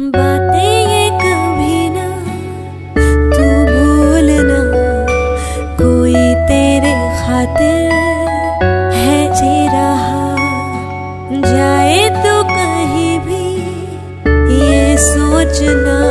बातें ना, तू भूलना कोई तेरे खातिर है रहा। जाए तो कहीं भी ये सोचना।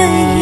the.